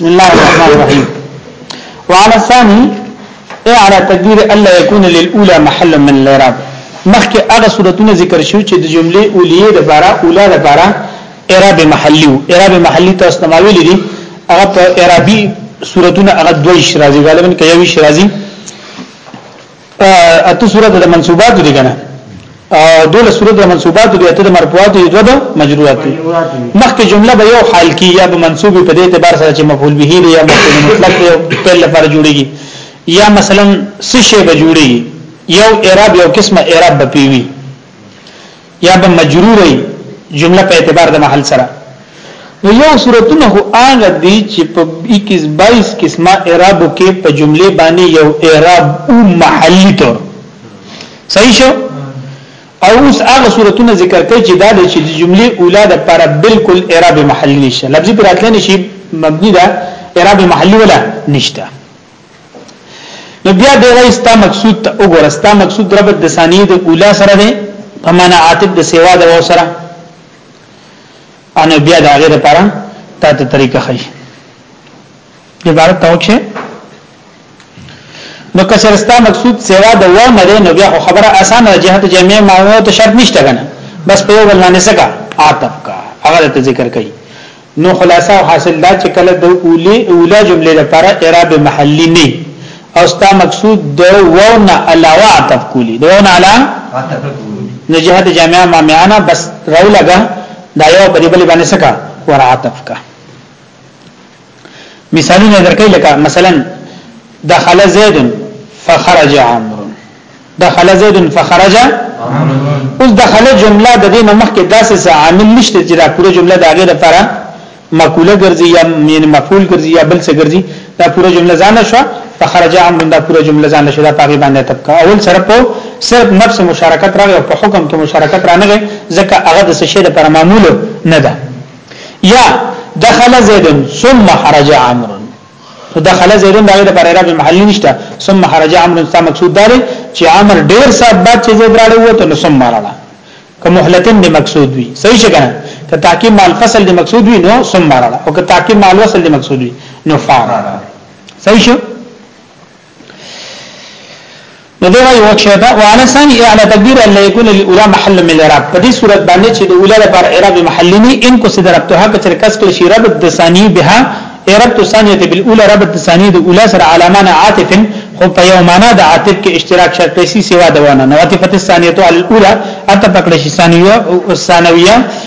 بسم الله الرحمن الرحيم وعلى الثاني على تقدير الا يكون للاولى محل من الاعراب مخکې هغه صورتونه ذکر شو چې د جملې اولیه د بارا اولا د بارا اعراب محلی او اعراب محلی تاسو ته ماویل دي هغه په اعرابي صورتونه هغه دوی شرازي غالبا کوي شرازي اته صورت د منصوبات دي کنه او دول صورت د منصوبات دي اته د مرفوعات دي دوه مجروات دي مخکې جمله به یو حال کې یا به منصوب په دې اعتبار سره چې مفعول به دی یا مفعول مطلق دی په لپاره جوړیږي یا مثلا څه شی به جوړیږي یو اعراب یو قسمه اعراب به پیوي یا به مجرور وي جمله په اعتبار د محل سره نو یو صورتونه هو هغه دي چې په 21 22 قسمه اعراب کې په جمله باندې یو اعراب او محلی تور صحیح شو او اوس هغه صورتونه ذکر کوي چې دا د جمله اوله د پر بالکل اعراب محلی نشته لفظي براتلنه شي مبني ده اعراب محلی ولا نشته نو بیا دی وای ستا مقصود ته وګوره ستا مقصود ربط د ثانیه د اوله سره دی په معنا عاطف د سیوا د و سره انو بیا د هغه لپاره تا ته طریقه خي عبارت ته وکړي نو که سرستا مقصود سیوا د و نه دی نو بیا خبره اسانه جهت جمعي معنی ته شرط نشته کنه بس په یو بل باندې سکا عاطف کا هغه ته ذکر کوي نو خلاصه او حاصل دا چې کله د اولی اولا جمله لپاره اعراب محلی نه او ستا مقصود د وونه علاوه عطف کولی د وونه علاوه عطف کولی نو جهاد جامعه ما معنا بس راو لگا دا یو په دې بل باندې سکا ور عطف کا مثالونه درکې لکه مثلا دخل زید فخرج عمرو دخل زید فخرج اوس دخل جمله د دې نمخ کې داسې څه عامل نشته چې دا پوره جمله د هغه لپاره مقوله ګرځي یا مین مفعول ګرځي یا بل څه ګرځي دا پوره جمله ځان شو فخرج عمرو دا پوره جمله ځان شو دا پاغي باندې تبکا اول سره په صرف نفس مشارکت راغی او په حکم کې مشارکت رانغی ځکه هغه د شی د پر معمول نه ده یا دخل زید ثم خرج عمرو نو دخل زید دا غیر پر اعراب محل نشته ثم خرج عمرو ستا مقصود دار چې عمر ډیر سات بعد چې زید راړې وته نو ثم راړه که مهلتن دی مقصود وي صحیح څنګه که تعقیب مال فصل دی مقصود وي نو ثم راړه او که تعقیب مال وصل دی مقصود وي نو فار صحیح شو نو دی وايي وکشه دا وعلى ثاني على تقدير ان لا يكون الاولى محل من الاعراب په دې صورت باندې چې د اولى لپاره اعراب محلي نه ان کو صدر ربطها کچر کس کړي شي ربط د ثاني بها اعراب د ثانيه بالاولى ربط د ثاني د اولى سره علامه عاطف خو په یو معنا د عاطف کې اشتراک شرط شي سوا دوانه نو عاطفه الثانيه على الاولى اته پکړه شي ثانيه او ثانويه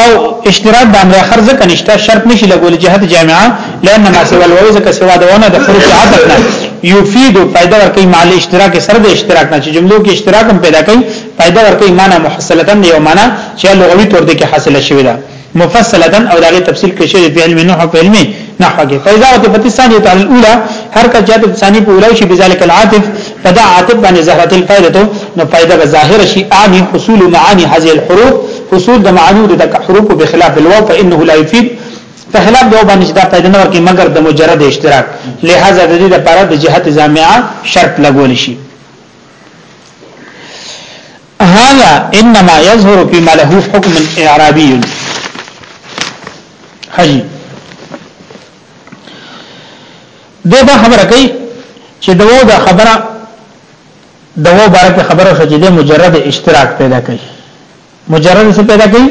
او اشتراط د امر اخر ځکه نشته شرط نشي لګول جهت جامعه لئن ما سوا الواو ځکه سوا د ونه د حروف عطف نه یفید فائدہ ورکړي مال اشتراک سره د اشتراک نه چې جملو کې اشتراک هم پیدا کوي فائدہ ورکړي معنا محصلتا یو معنا چې لغوي تور د کې حاصله شوی ده مفصلتا او دغه تفصیل کې شی په علم نه په علم نه هغه فائدہ او په ثانیه تعالی الاولى هر کا جهت ثاني په اولای شي بذلک العاطف په دا عاطب باندې ظهرت الفائده نو فائده به ظاهر شي اعني حصول معاني هذه الحروف حصول د معانو د تک حروف په خلاف الواو فانه لا يفيد په خلاف د باندې چې دا فائده نه ورکي مګر د مجرد اشتراک لہذا د دې لپاره د جهت جامعه شرط لګول شي هذا انما يظهر فيما له حكم اعرابي حجي دې دا خبره کوي چې دوه دا خبره دوه بارکه خبره شو چې د مجرد اشتراک پیدا کوي مجرد څه پیدا کوي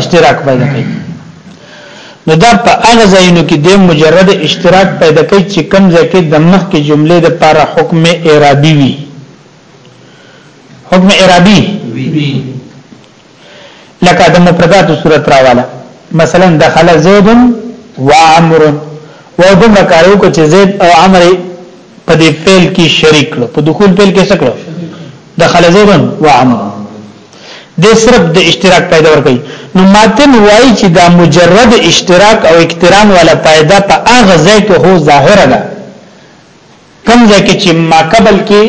اشتراک پیدا کوي نو دا په هغه ځایونو کې د مجرد اشتراک پیدا کوي چې کم ځای کې د مخ کې جملې د لپاره حکم ارادي وي حکم ارادي وي لکه د مفردات صورت راواله مثلا دخل زید و عمر و دومره کارو کو چې زید او عمر په دې فعل کې شریک کړو په دخول فعل کې سکړو دخل زید و عمر د صرف د اشتراک پیدا ور کوي نو ماتن وایي چې دا مجرد اشتراک او اقتران ولا پیدا په اغه ځای کې هو ظاهر ده کوم ځای کې چې ماقبل کې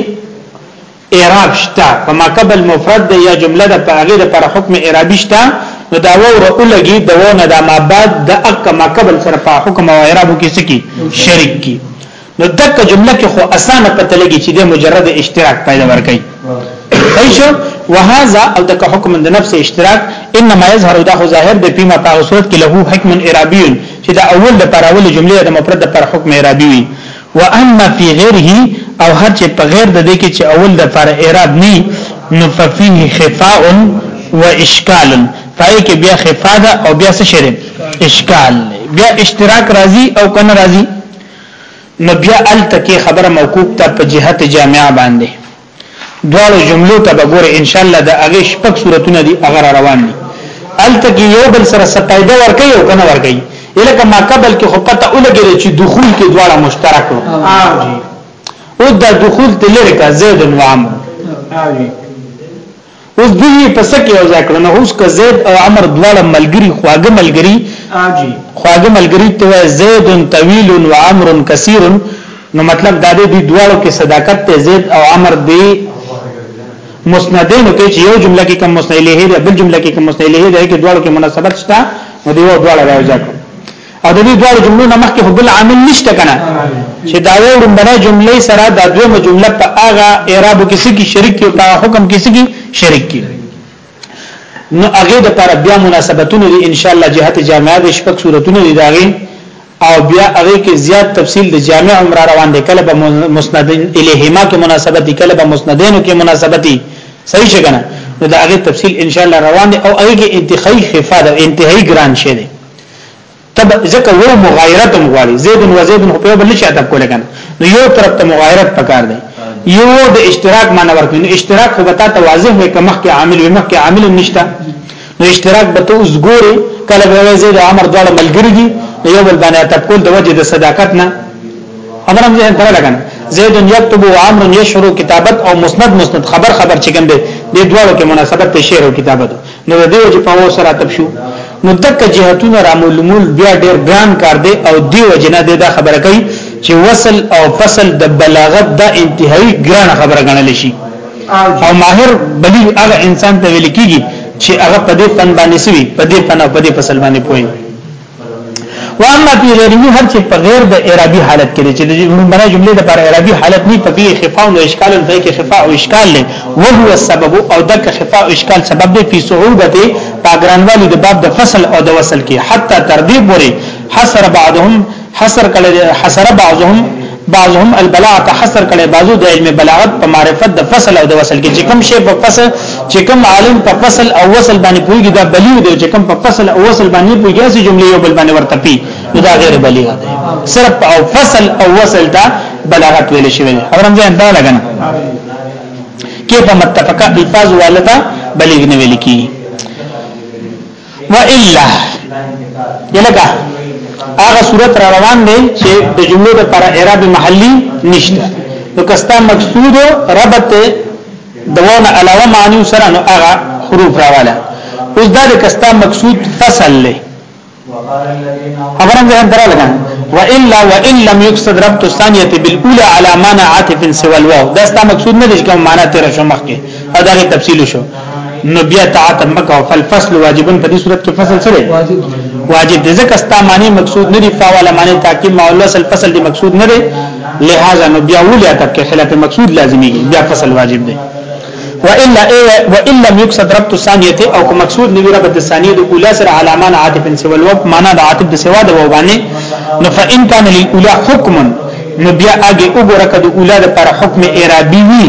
اعراب شته په ماقبل مفرد ده یا جمله ده په هغه د پر حکم اعرابي شته نو دا وو رولګي د وو نه د ما بعد د اک ماقبل سره په حکم او اعراب کې سکی شریک کی نو دغه جمله کې خو اسانه پته لګي چې د مجرد اشتراک پیدا ورکړي صحیح شو وهذا او دغه حکم د نفس اشتراک انما يظهر دا ظاهر د پیما په صورت کې له حکم اعرابي چې دا اول د پر اول جمله د مفرد پر حکم اعرابي وي واما فی غیره او هر چې په غیر د دې کې چې اول د فار اعراب نه نو ففيه خفاء و اشکال پای کې بیا خفا ده او بیا څه شری اشکال بیا اشتراک راځي او کنه راځي نو بیا ال تکي خبره موقوف ته په جهت جامعه باندې دواړو جملو ته وګوره ان شاء الله د هغه شپږ صورتونه دي هغه روان دي الته کې یو بل سره سپایده ورکې یو کنه ورکې الکه ما قبل کې خو پته ولګی چې دخول کې دواړه مشترک وو او دا دخول تلری کا زید و عمرو اوس دوی په څه کې یو ځای کړو نو اوس که زید او عمر دواړه ملګری خواږه ملګری خواږه ملګری ته زید طویل و عمر کثیر نو مطلب دا دی دوی دواړو کې صداقت ته زید او عمر دی مسندینو کې چې یو جمله کې کوم مسند الیه ده بل جمله کې کوم مسند الیه ده کې دواړو کې مناسبت شته نو دی دواړه راځي او د دې دواړو جملو نه مخکې خو بل عامل نشته کنه چې دا یو لومبنه جملې سره دا دویمه جمله په هغه اعراب کې سکی شریک کې په حکم کې سکی شریک کې نو هغه د پر بیا مناسبتونه دي ان شاء الله جهت جامعه د شپږ صورتونه دي داغي او بیا هغه کې زیات تفصیل د جامع عمر روان دي کله به مسندین الیهما کې مناسبت دي کله به مسندینو کې مناسبت دي صحیح څنګه نو دا هغه تفصیل ان شاء الله روان دي او هغه کې انتهایی خفاده انتهایی ګران شه دي تب ځکه وو مغایرت هم غواړي زید و زید خو په بل شي ادب کول کنه نو یو طرف ته مغایرت پکار دی یو د اشتراک معنی ورکړي نو اشتراک خو به تا ته واضح وي کمخ کې عامل وي مخ کې عامل نشته نو اشتراک به ته اوس ګوري کله به زید او عمر دواړه ملګری دي یو بل باندې ادب کول د وجه د صداقت نه خبر هم ځین تر لګنه زید یكتب و عمرو یشرو کتابت او مسند مسند خبر خبر چګم دی د دوړو کې مناسبت ته شعر او کتابت نو د دې وجه په وو سره تب شو نو دک جهتونه را معلومول بیا ډیر ګران کار دی او دی وجه نه دا خبره کوي چې وصل او فصل د بلاغت د انتهایی ګران خبره ګڼل شي او ماهر بلی هغه انسان ته ویل کیږي چې هغه په دې فن باندې سوي په دې فن او په دې فصل باندې پوي واما فی غیره هر چې په غیر د اعرابي حالت کې چې د بنا جملې د پر اعرابي حالت نه په فيه خفاء او اشکال نه کې خفاء او اشکال له او هو السبب او دک خفاء او اشکال سبب دی په صعوبت پاګرانوالي د باب د فصل او د وصل کې حتی تر دې پوري حسر بعضهم حسر کله حسر بعضهم بعضهم البلاغه ته حصر کړي بعضو د علم بلاغت په معرفت د فصل او د وصل کې چې کوم شی په فصل چې کوم عالم په فصل او وصل باندې پوهیږي دا بلیغ دی چې کوم په فصل او وصل باندې پوهیږي چې جملې یو بل باندې ورته پی نو دا غیر بلیغ دی صرف او فصل او وصل ته بلاغت ویل شوی دی خبرم ځان دا لګنه کې په متفقه الفاظ والدا بلیغ نه ویل کی و الا یلکه هغه صورت را روان دی چې د جملو د پر اعراب محلی نشته نو کستا مقصود ربط دوونه علاوه معنی سره نو هغه حروف راواله اوس دا کستا مقصود فصل له خبرم ځان درا لګا والا وان لم يقصد ربط الثانيه بالاولى على معنى عاطف سوى الواو دا ستا مقصود نه دی کوم معنی تیر شو مخکې او دا تفصیل شو نو بیا تعتم مکه فالفصل واجبن په دې صورت کې فصل سره واجب دي ځکه ستا معنی مقصود نه دی فاول معنی تاکي مولى سل فصل دی مقصود نه دی لہذا نو بیا ولیا تک کې خلاف مقصود لازمي بیا فصل واجب دی والا والا يقصد ربط الثانيه او کوم مقصود نه ربط الثانيه د اولى سره علامه عاطف سوى الوقت معنا د عاطف د سوا د وبانه نو فان كان للاولى حكم نو بیا اگې وګوره کده اولاد پر حکم ارادي وي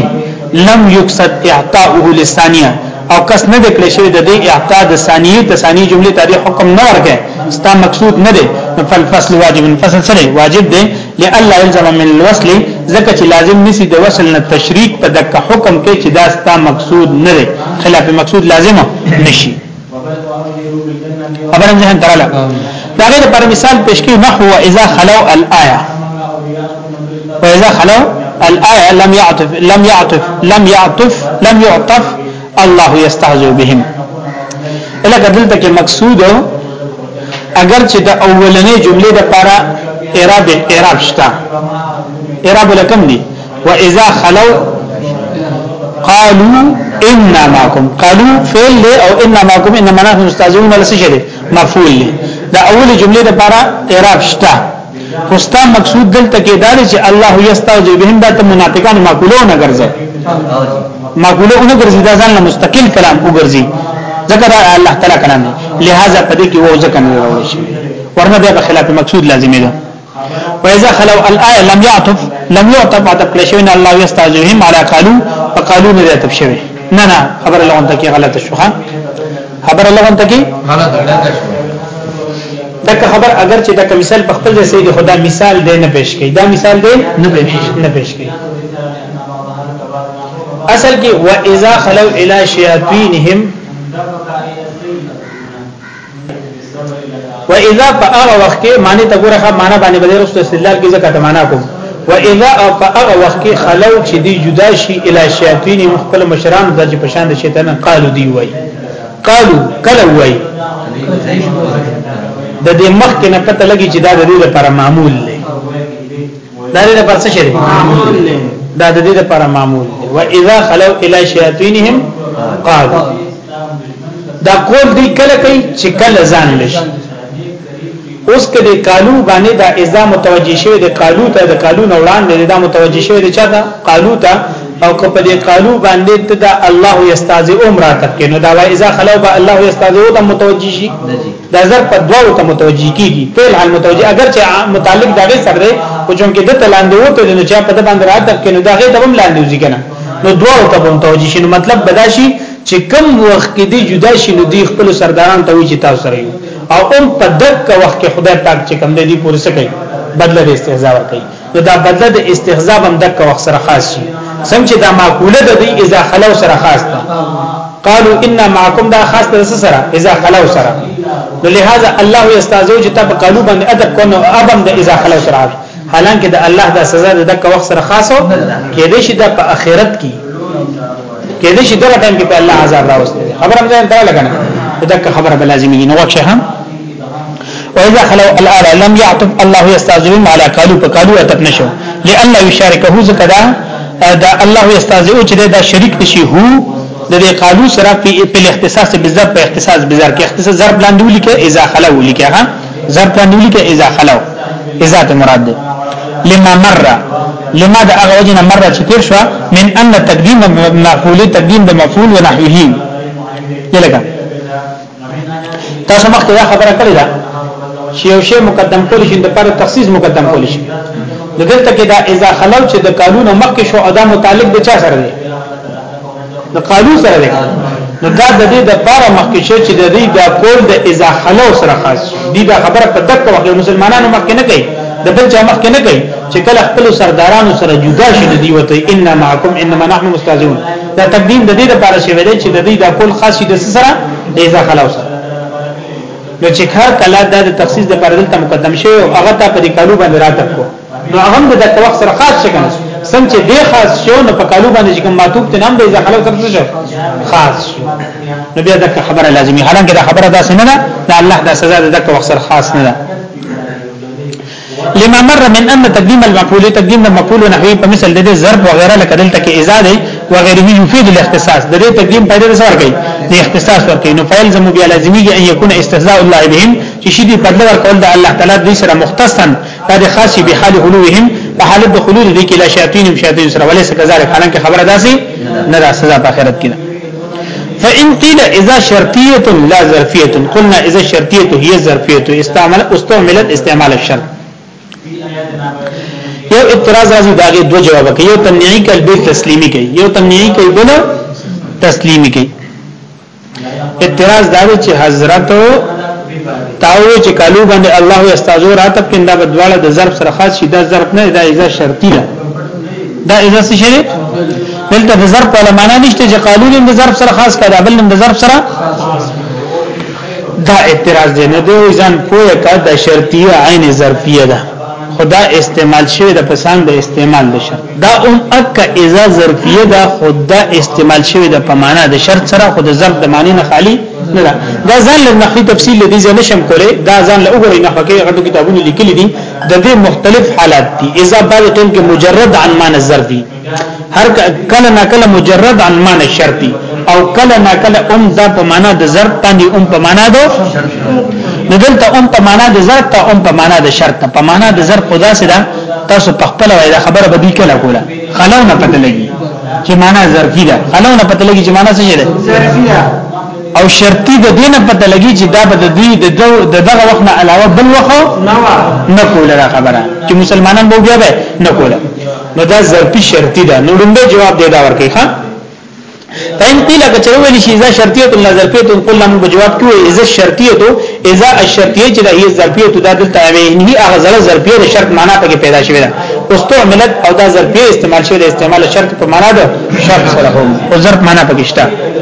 لم یقصد اعطاؤه للثانیه او کس نه دکړې شوی د دې اعطاء د ثانیه ته ثانیه جمله ته د حکم نه ورکه ستا مقصود نه دی فالفصل واجب فصل سره واجب دی لالا يلزم من الوصل ځکه چې لازم نسی د وصل نه تشریک په دک حکم کې چې دا ستا مقصود نه دی خلاف مقصود لازم نشي خبره ځان تراله دا غیر پر مثال پیش کی نحو اذا خلو الايه واذا خلو الايه لم يعطف لم يعطف لم يعطف لم يعطف الله يستهزئ بهم الا کدل تک مقصود اگر چې د اولنې جملې د لپاره اعراب اعراب شته اعراب لکم دي و اذا خلو قالوا اننا معكم قالوا فعل له او اننا معكم انما نحن مستهزئون لسجل مفعول له دا اول جمله د لپاره اعراب شته خوستا مقصود دلته کې دا چې الله یستوجب بهم دا ته منافقان معقوله نه ګرځي معقوله نه ګرځي دا ځان مستقل کلام وګرځي ځکه دا الله تعالی کلام دی لہذا پدې کې وو ځکه نه راوړي شي ورنه بیا په خلاف مقصود لازمي ده واذا خلو الايه لم يعطف لم يعطف عطف کړی شوی نه الله یستاجهم علی قالو فقالو نه عطف شوی نه نه خبر لغون ته کې غلط شو ها خبر لغون ته کې غلط شو دغه خبر اگر چې دا مثال په خپل ځای سید خدا مثال دی نه پیش کړي دا مثال دی نه پیش نه پیش کړي اصل کې واذا خلو الى شیاطینهم و اذا فاغه وخت کې معنی ته ګوره ښه معنی باندې بدل رسو استدلال کې ځکه ته معنی کوم و اذا فاغه وخت کې خلو چې دی جدا شي الی شیاطین مخکل مشران د چې پشان د شیطان قالو دی وای قالو کله وای د دې مخ کې نه پته لګي چې دا د دې لپاره معمول دی دا دې لپاره څه شي دا د دې لپاره معمول دی و اذا خلو الى شیاطینهم قال دا کول دی کله کوي چې کله ځان لشي اوس کله قالو باندې دا اذا متوجی شوی د قالو ته د قالو نه وړاندې دا متوجی شوی د چا ته قالو ته او که په دې قالو باندې ته دا الله یستاذ عمره تک نو دا وای اذا خلو با الله یستاذ او ته متوجی شي دا ظرف په دواړو ته متوجي کیږي فعل حال متوجي اگر چې متعلق دا غي سره دی او چون کې د تلاندې وته نو چې په د باندې راځب کې نو دا غي دوم لاندې وځي کنه نو دواړو ته متوجي شي نو مطلب بداشي چې کم وخت کې دی جدا شي نو دی خپل سرداران ته وی چې تاسو سره یو او هم په دک وخت کې خدای پاک چې کم دی پورې سکي بدله استهزاء ور کوي نو دا بدله د استهزاء هم دک وخت سره خاص شي سم چې دا معقوله ده دی اذا خلو سره خاص ده قالو ان معكم دا خاص ده سره اذا خلو سره نو لہذا الله یستازو چې تب قالو باندې ادب کو نو ابم د اذا خلو سره حالانکه د الله دا سزا د دک وخت سره خاصو کې دې شي د په اخرت کې کې دې شي دغه ټیم کې په الله عذاب راوستي خبره مې ځان ته لګنه دک خبره به لازمي نه وکشه هم واذا خلو الاله لم يعطف الله يستاذون على قالوا فقالوا اتبنشو لئن يشاركه زکدا دا الله يستاذو چې دا شریک نشي هو د دې قالو سره په الاختصاص بالذات په اختصاص بزر کې اختصاص ضرب لاندې ولیکه اذا خلو لیکه ها ضرب لاندې ولیکه اذا خلو اذا ته مراد ده لما مر لما دا هغه وجنه مر چې تیر شو من ان تقدیم مفعول تقدیم د مفعول ونحوه یلګه تاسو مخکې دا خبره کړې ده چې یو شی مقدم کول شي د پر تخصیص مقدم کول شي د دلته کې دا اذا خلو چې د قانون مخکې شو ادا متعلق د چا سره دی د قانون سره دی نو دا د دې د پاره مخکې شو چې د دې د کول د اذا خلو سره خاص دي دا خبره په دقت وخت مسلمانانو مخکې نه کوي د بل چا مخکې نه کوي چې کله خپل سردارانو سره جدا شي دی وته انما معكم انما نحن مستهزئون دا تقدیم د دې لپاره شوی دی چې د دې دا کول خاصی د سره د ځا خلاص نو چې هر کله دا د تخصیص د لپاره دلته مقدم شوی او هغه ته په دې کالو باندې راتک کو نو هغه د دغه وخت سره خاص شي کنه څنګه چې د خاص شو نو په کالو باندې چې کوم ماتوب ته نام د ځا خلاص سره شو خاص شو نو بیا دا خبره لازمي حالانکه دا خبره دا سننه دا الله دا سزا د دغه وخت سره خاص نه ده لما مر من ان تقدیم المفعول تقدیم المفعول نحوی په مثل د ضرب وغیرہ لکه دلته کې اذا دی وغیره یفید الاختصاص د دې تقدیم پیدا سره کوي د اختصاص ورکې نو فعل زمو بیا لازمي ان یکون استهزاء الله بهم چې شي دې بدل ورکول د الله تعالی دې سره مختصا د خاصي به حال حلوهم په حالت د خلود دې کې لا شیاطین او شیاطین سره ولې څه کزار حالانکه خبره داسي نه دا سزا په آخرت کې فإن قيل إذا شرطية لا ظرفية قلنا إذا الشرطية هي ظرفية استعمل استعملت استعمال الشرط یو اعتراض راځي داګه دو جواب کوي یو تمنیعي کوي بل تسلیمي کوي یو تمنیعي کوي بل تسلیمي کوي اعتراض دا چې حضرت تاو چې کالو باندې الله استاجو راته پنده بدواله د ظرف سره خاص شي دا ظرف نه دا ایزه شرطي ده دا اذا څه شي دلته د ظرف ولا معنا نشته چې قالون د ظرف سره خاص کړه بل د ظرف سره دا اعتراض دی نه دی ځان پوهه کا د شرطیه عین ظرفیه ده خدا استعمال شوی د پسان د استعمال د شرط دا اون اک اذا ظرفیه دا خدا استعمال شوی د په معنا د شرط سره خود ظرف د معنی نه خالی نه دا ځان له نحوی تفصیل لدی ځنه شم کوله دا ځان له وګورئ نه فقې غټو کتابونه لیکلي دي د دې مختلف حالات دي اذا بعد ټیم کې مجرد عن معنی الظرف دي هر کله نه کله مجرد عن معنی الشرط دي او کله نه کله ام دا په معنا د ظرف باندې ام په معنا د نو دلته ام په معنا د ظرف ته ام په معنا د شرط ته په معنا د ظرف خدا سره تاسو په خپل وای دا خبره به دې کله کوله خلونه پته لګي چې معنا ظرفي ده خلونه پته لګي چې معنا څه ده ظرفي ده او شرطي د دین په تلګي چې دا به د دې د دغه وخت نه علاوه بل وخت نه کوله دا خبره چې مسلمانان به بیا به نه کوله نو دا ظرفي شرطي ده نو لومبه جواب دی دا ورکې ښا فإن قيل کچره ویل شي اذا شرطیه الله ظرفیه قل لم بجواب کیو اذا شرطیه تو اذا الشرطیه چې هي ظرفیه دا دلته وی نه هغه زړه ظرفیه شرط معنا ته پیدا شوی ده استعملت او دا ظرفیه استعمال شوی استعمال شرط په معنا ده شرط سره هم او ظرف معنا پکې شته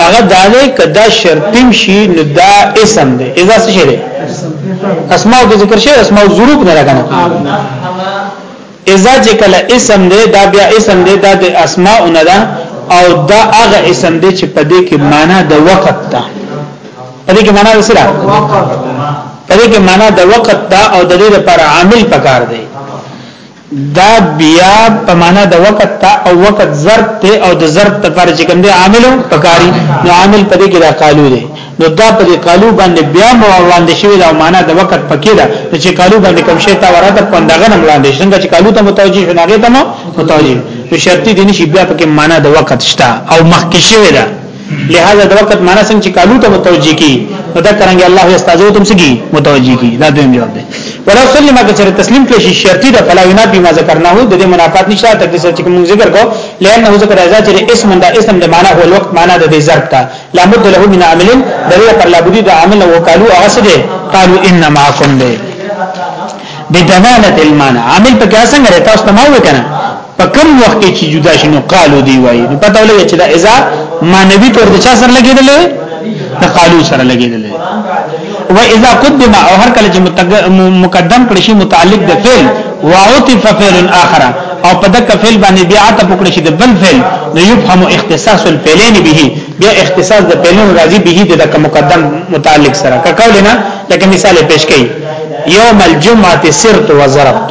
هغه داله کدا شرطیم شي نو دا اسم دی اذا څه شي اسماء د ذکر شي اسماء ظروف نه راغنه اذا چې کله اسم دی دا بیا اسم دی دا د اسماء نه ده او دا هغه اسم دی چې په دې کې معنا د وخت ده په دې کې معنا د سره په دې کې معنا د وخت ده او د دې لپاره عامل پکار دی دا بیا په معنا د وخت ته او وخت ضرب ته او د ضرب ته پر چې کوم دی عامل پکاري نو عامل په دې کې دا قالو دی نو دا په دې قالو باندې بیا مو وړاندې شوی دا معنا د وخت پکې ده چې قالو باندې کوم شی تا وراته پندغه نه وړاندې څنګه چې قالو ته متوجي شو هغه ته متوجي نو شرطي دي نشي بیا پکې معنا د وخت شته او مخکې شوی ده لہذا د وخت معنا څنګه چې کالو ته متوجي کی نو دا څنګه الله استاذو تم سګي متوجي کی دا دویم جواب دی ولو سلم که سره تسلیم کړي شي شرطي ده فلا ینا بما ذکرناه د دې منافات نشته تک سره چې موږ ذکر کو لانه ذکر ازا چې اسم دا اسم د معنا هو الوقت معنا د دې ظرف ته لا مد له من عامل د دې پر لا بودی د عامل او قالو اغسه ده قالو ان معكم ده بدلاله المعنى عامل په کیسه غره تاسو ته ما وکنه په کوم وخت کې چې جدا شي نو قالو دی وایي نو پته ولګي چې دا اذا مانوي تور د چا سره لګیدل د قالو سره لګیدل و اذا قدم او هر کله چې مقدم کړي شي متعلق د فعل واعطف فعل اخر او په دغه فعل باندې بیا عطف وکړي شي د بل فعل نو يفهم اختصاص الفعلين به بیا اختصاص د فعلون راضي به د دغه مقدم متعلق سره کقولنا لکه مثال پیش کړي يوم الجمعه سرت وزربت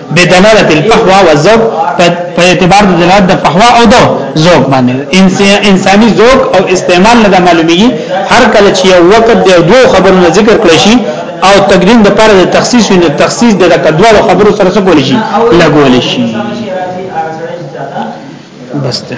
بدلاله الفحوا والذوق په اعتبار د دلالت د فحوا او د ذوق باندې انساني ذوق او استعمال نه معلومیږي هر کله چې یو وخت د دوه خبرونو ذکر کړی شي او تقدیم د پر د تخصیص وي نو تخصیص د کډوالو خبرو سره څه کول شي لګول شي بس ته